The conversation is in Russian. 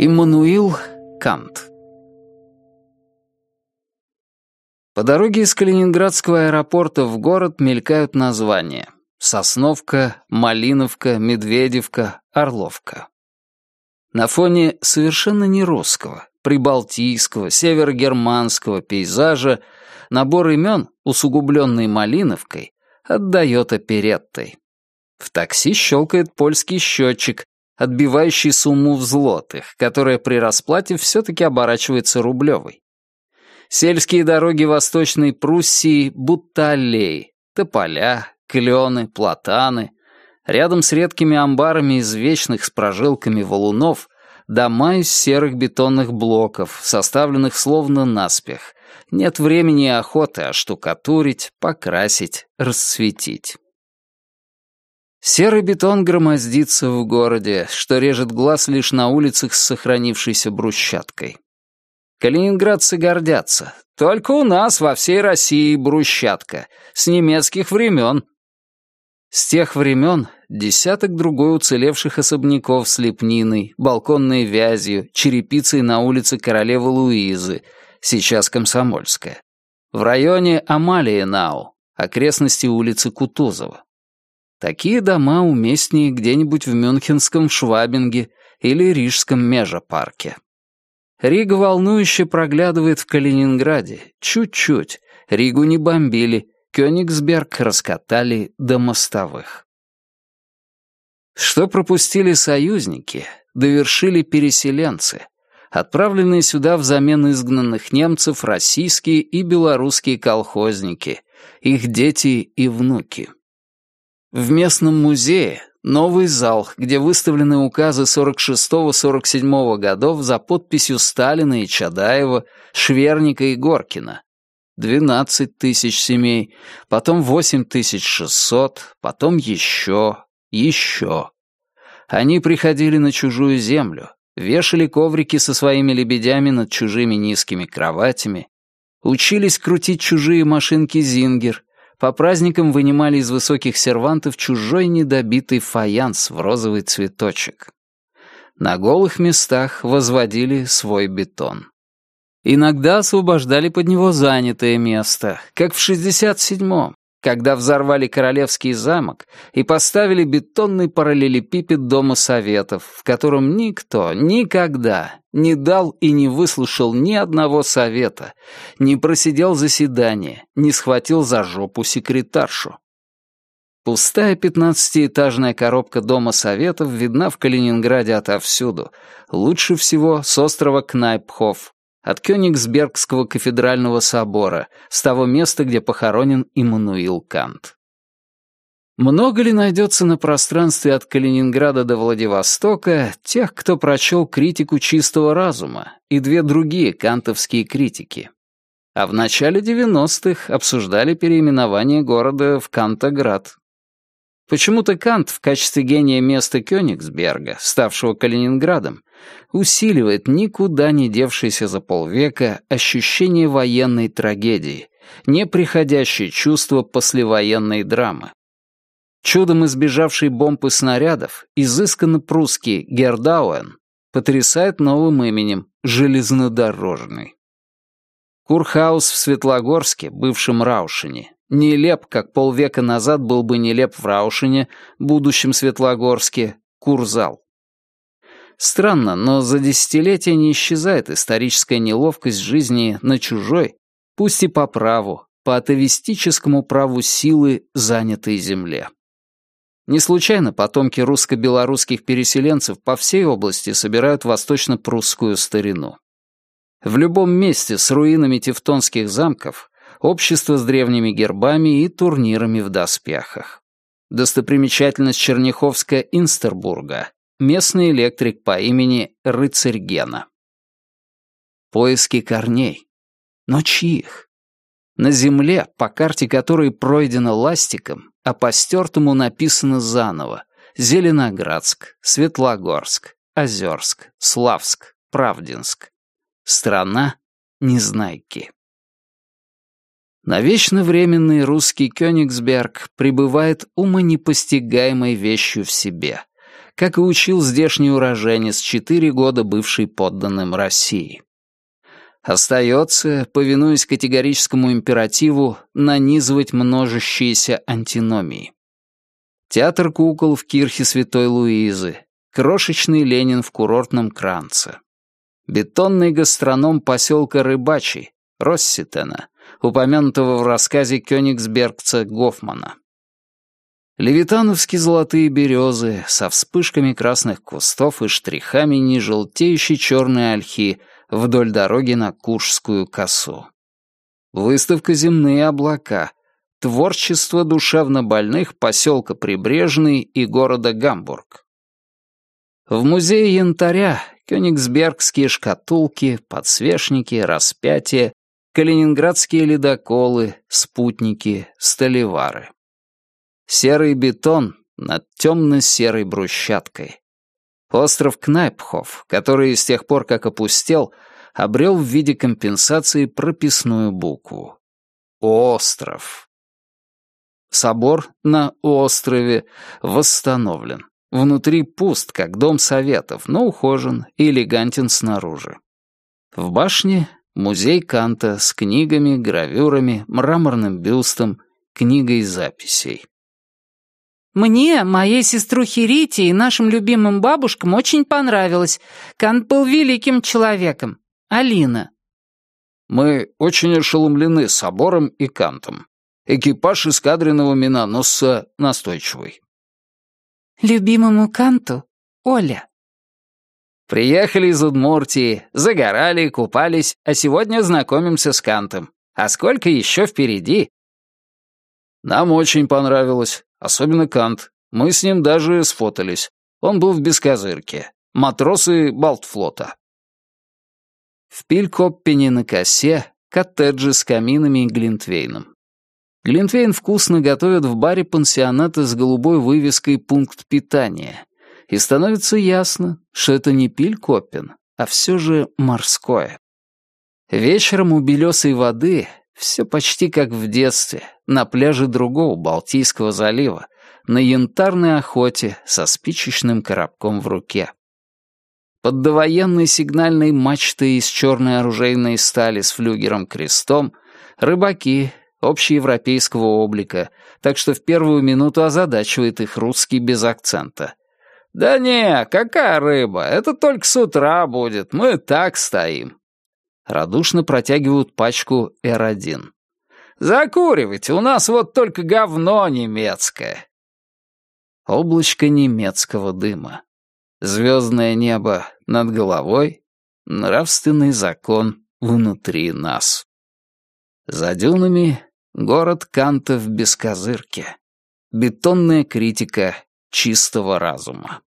Иммануил Кант По дороге из Калининградского аэропорта в город мелькают названия Сосновка, Малиновка, Медведевка, Орловка. На фоне совершенно не русского, прибалтийского, северогерманского пейзажа набор имен, усугубленный Малиновкой, отдает опереттой. В такси щелкает польский счетчик, отбивающий сумму в злотых, которая при расплате все-таки оборачивается рублевой. Сельские дороги Восточной Пруссии будто аллеи, тополя, клены, платаны. Рядом с редкими амбарами из вечных с прожилками валунов дома из серых бетонных блоков, составленных словно наспех. Нет времени и охоты оштукатурить, покрасить, расцветить. Серый бетон громоздится в городе, что режет глаз лишь на улицах с сохранившейся брусчаткой. Калининградцы гордятся. Только у нас во всей России брусчатка. С немецких времен. С тех времен десяток другой уцелевших особняков с лепниной, балконной вязью, черепицей на улице Королевы Луизы, сейчас Комсомольская. В районе Амалиенау, окрестности улицы Кутузова. Такие дома уместнее где-нибудь в Мюнхенском Швабинге или Рижском Межапарке. Рига волнующе проглядывает в Калининграде. Чуть-чуть. Ригу не бомбили. Кёнигсберг раскатали до мостовых. Что пропустили союзники, довершили переселенцы, отправленные сюда взамен изгнанных немцев российские и белорусские колхозники, их дети и внуки. В местном музее новый зал, где выставлены указы 46-47 годов за подписью Сталина и Чадаева, Шверника и Горкина. 12 тысяч семей, потом 8600, потом еще, еще. Они приходили на чужую землю, вешали коврики со своими лебедями над чужими низкими кроватями, учились крутить чужие машинки «Зингер», по праздникам вынимали из высоких сервантов чужой недобитый фаянс в розовый цветочек. На голых местах возводили свой бетон. Иногда освобождали под него занятое место, как в 67-м, когда взорвали Королевский замок и поставили бетонный параллелепипед Дома Советов, в котором никто никогда не дал и не выслушал ни одного совета, не просидел заседание, не схватил за жопу секретаршу. Пустая пятнадцатиэтажная коробка Дома Советов видна в Калининграде отовсюду, лучше всего с острова Кнайпхоф, от Кёнигсбергского кафедрального собора, с того места, где похоронен Иммануил Кант. Много ли найдется на пространстве от Калининграда до Владивостока тех, кто прочел критику чистого разума и две другие кантовские критики? А в начале 90-х обсуждали переименование города в Кантоград. Почему-то Кант в качестве гения места Кёнигсберга, ставшего Калининградом, усиливает никуда не девшееся за полвека ощущение военной трагедии, неприходящее чувство послевоенной драмы. Чудом избежавший бомб и снарядов, изысканно прусский Гердауэн потрясает новым именем — железнодорожный. Курхаус в Светлогорске, бывшем Раушине, Нелеп, как полвека назад был бы нелеп в Раушине, будущем Светлогорске, Курзал. Странно, но за десятилетия не исчезает историческая неловкость жизни на чужой, пусть и по праву, по атовистическому праву силы, занятой земле. Не случайно потомки русско-белорусских переселенцев по всей области собирают восточно-прусскую старину. В любом месте с руинами тевтонских замков общество с древними гербами и турнирами в доспехах. Достопримечательность Черняховска Инстербурга, местный электрик по имени Рыцарь Гена. Поиски корней. Но чьих? На земле, по карте которой пройдено ластиком, а по стертому написано заново Зеленоградск, Светлогорск, Озерск, Славск, Правдинск. Страна Незнайки. На вечно временный русский Кёнигсберг пребывает умонепостигаемой вещью в себе, как и учил здешний уроженец, четыре года бывший подданным России. Остается, повинуясь категорическому императиву, нанизывать множащиеся антиномии. Театр кукол в кирхе Святой Луизы, крошечный Ленин в курортном Кранце. Бетонный гастроном поселка Рыбачий, Росситена, упомянутого в рассказе кёнигсбергца Гофмана. Левитановские золотые березы со вспышками красных кустов и штрихами нежелтеющей черной ольхи вдоль дороги на Куршскую косу. Выставка «Земные облака», творчество душевнобольных поселка Прибрежный и города Гамбург. В музее янтаря кёнигсбергские шкатулки, подсвечники, распятия, калининградские ледоколы, спутники, столевары. Серый бетон над темно-серой брусчаткой. Остров Кнайпхоф, который с тех пор, как опустел, обрел в виде компенсации прописную букву. Остров. Собор на острове восстановлен. Внутри пуст, как дом советов, но ухожен и элегантен снаружи. В башне музей Канта с книгами, гравюрами, мраморным бюстом, книгой записей. Мне, моей сеструхе Рите и нашим любимым бабушкам очень понравилось. Кант был великим человеком. Алина. Мы очень ошеломлены собором и Кантом. Экипаж эскадренного миноносца настойчивый. Любимому Канту Оля. Приехали из Удмуртии, загорали, купались, а сегодня знакомимся с Кантом. А сколько еще впереди? Нам очень понравилось. Особенно Кант. Мы с ним даже сфотались. Он был в бескозырке. Матросы Балтфлота. В Пилькоппене на косе коттеджи с каминами и глинтвейном. Глинтвейн вкусно готовят в баре пансионата с голубой вывеской «Пункт питания». И становится ясно, что это не Пилькоппен, а все же морское. Вечером у белесой воды все почти как в детстве, на пляже другого Балтийского залива, на янтарной охоте со спичечным коробком в руке. Под довоенной сигнальной мачтой из черной оружейной стали с флюгером-крестом рыбаки общеевропейского облика, так что в первую минуту озадачивает их русский без акцента. «Да не, какая рыба? Это только с утра будет, мы так стоим» радушно протягивают пачку Р1. «Закуривайте, у нас вот только говно немецкое». Облачко немецкого дыма. Звездное небо над головой, нравственный закон внутри нас. За дюнами город Канта в бескозырке. Бетонная критика чистого разума.